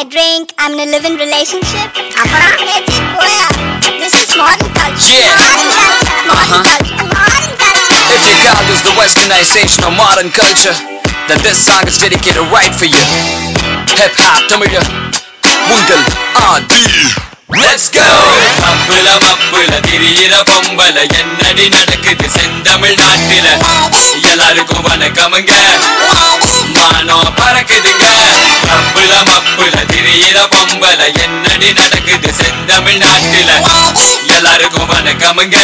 I drink, I'm in a living relationship. அப்புறம் ஏச்சி போயா. This is modern culture. Yeah. Modern culture. Modern Uh-huh. culture. Modern culture. If you call this the westernization of modern culture, then this song is dedicated right for you. Hip hop, தமிழ உங்கள் ஆதி Let's go! மப்புல மப்புல திரியிற பொம்பல என்னடி நடக்குது செந்தமிழ் நாட்டில எல்லாருக்கும் வணக்கமுங்க என்னடி நடக்குது செந்தமிழ்நாட்டில. எல்லாருக்கும் வணக்கமுங்க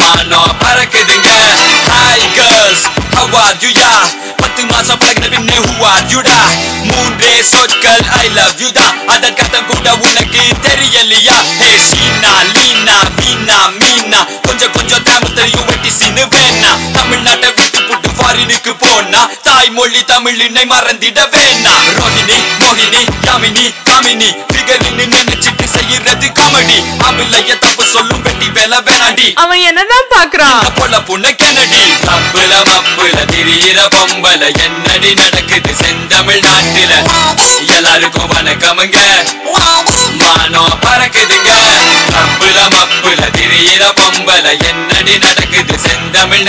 மானம் பறக்குதுங்க. Hi girls how are you yeah பத்து மாசம் பழகின பின்னே ஹூ ஆர் you டா மூன்றே சொற்கள் ஐ லவ் யூ தான் அதற்கத்தம் கூட உனக்கு தெரியலையா? ஃபாரினுக்கு போனா தாய்மொழி தமிழினை மறந்திட வேணா. ரோஹிணி மோகினி யாமினி காமினி பிகரின்னு நினைச்சிட்டு செய்யறது காமெடி. அமிலைய தப்பு சொல்லும் வெட்டி வேலை வேணாண்டி. அவன் என்னதான் பாக்குறான் பொல புண்ண கெனடி. தப்புல மப்புல திரியிற பொம்பல என்னடி நடக்குது செந்தமிழ் நாட்டில? எல்லாருக்கும் வணக்கமுங்க. மானம் பறக்குதுங்க. தப்புல மப்புல திரியிற பொம்பல என்னடி நடக்குது செந்தமிழ்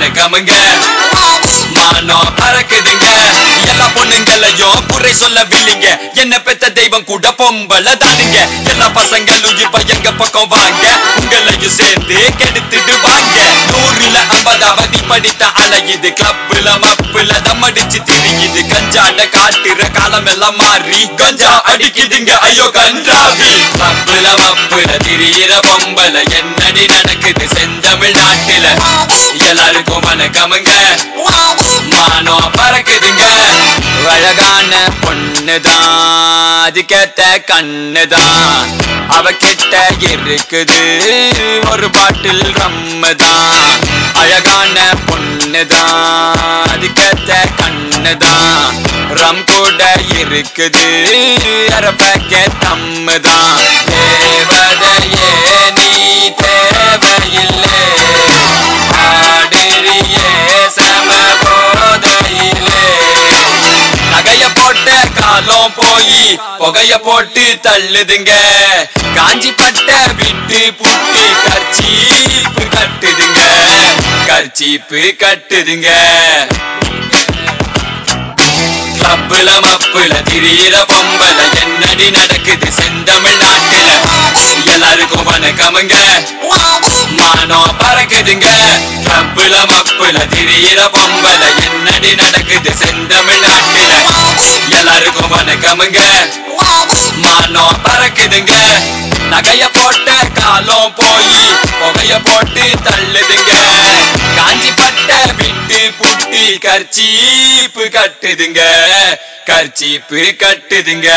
நாட்டில எல்லாருக்கும் வணக்கமுங்க மானம் பறக்குதுங்க எல்லா பொண்ணுங்களையும் குறை சொல்லவில்லைங்க. என்ன பெத்த தெய்வம் கூட பொம்பளை தானுங்க. எல்லா பசங்களும் இப்ப எங்க பக்கம் வாங்க. உங்களையும் சேர்ந்து கெடுத்துட்டு வாங்க நூறுல ஐம்பதாவது படித்த அலையுது கிளப்புல மப்புல தம்மடிச்சு திரியுது. கஞ்சாட காட்டுற காலம் எல்லாம் மாறி கஞ்சா அடிக்குதுங்க. ஐயோ கன்றாவி. மப்புல மப்புல திரியிற பொம்பல என்னடி நடக்குது செந்தமிழ் நாட்டில? எல்லாருக்கும் வணக்கமுங்க. மானம் பறக்குதுங்க. அழகான பொண்ணுதான் அது கேட்ட கண்ணுதான். அவ கிட்ட இருக்குது ஒரு பாட்டில் ரம்முதான் அழகான பொண்ணுதான் அது கேட்ட கண்ணுதான். ரம் கூட இருக்குது அரை பேக்கெட் தம்முதான். காலம் போய் புகைய போட்டு தள்ளுதுங்க. காஞ்சி பட்ட விட்டு புட்டு கர்ச்சீப்பு கட்டுதுங்க. கர்ச்சீப்பு கட்டுதுங்க. கிளப்புல மப்புல திரியிற பொம்பல என்னடி நடக்குது செந்தமிழ் நாட்டுல எல்லாருக்கும் வணக்கமுங்க. மானம் பறக்குதுங்க. கிளப்புல மப்புல திரியிற பொம்பல என்னடி நடக்குது செந்தமிழ் வணக்கமுங்க மானம் பறக்குதுங்க. நகைய போட்ட காலம் போய் புகைய போட்டு தள்ளுதுங்க. காஞ்சி பட்ட விட்டு புட்டி கர்ச்சீப்பு கட்டுதுங்க. கர்ச்சீப்பு கட்டுதுங்க.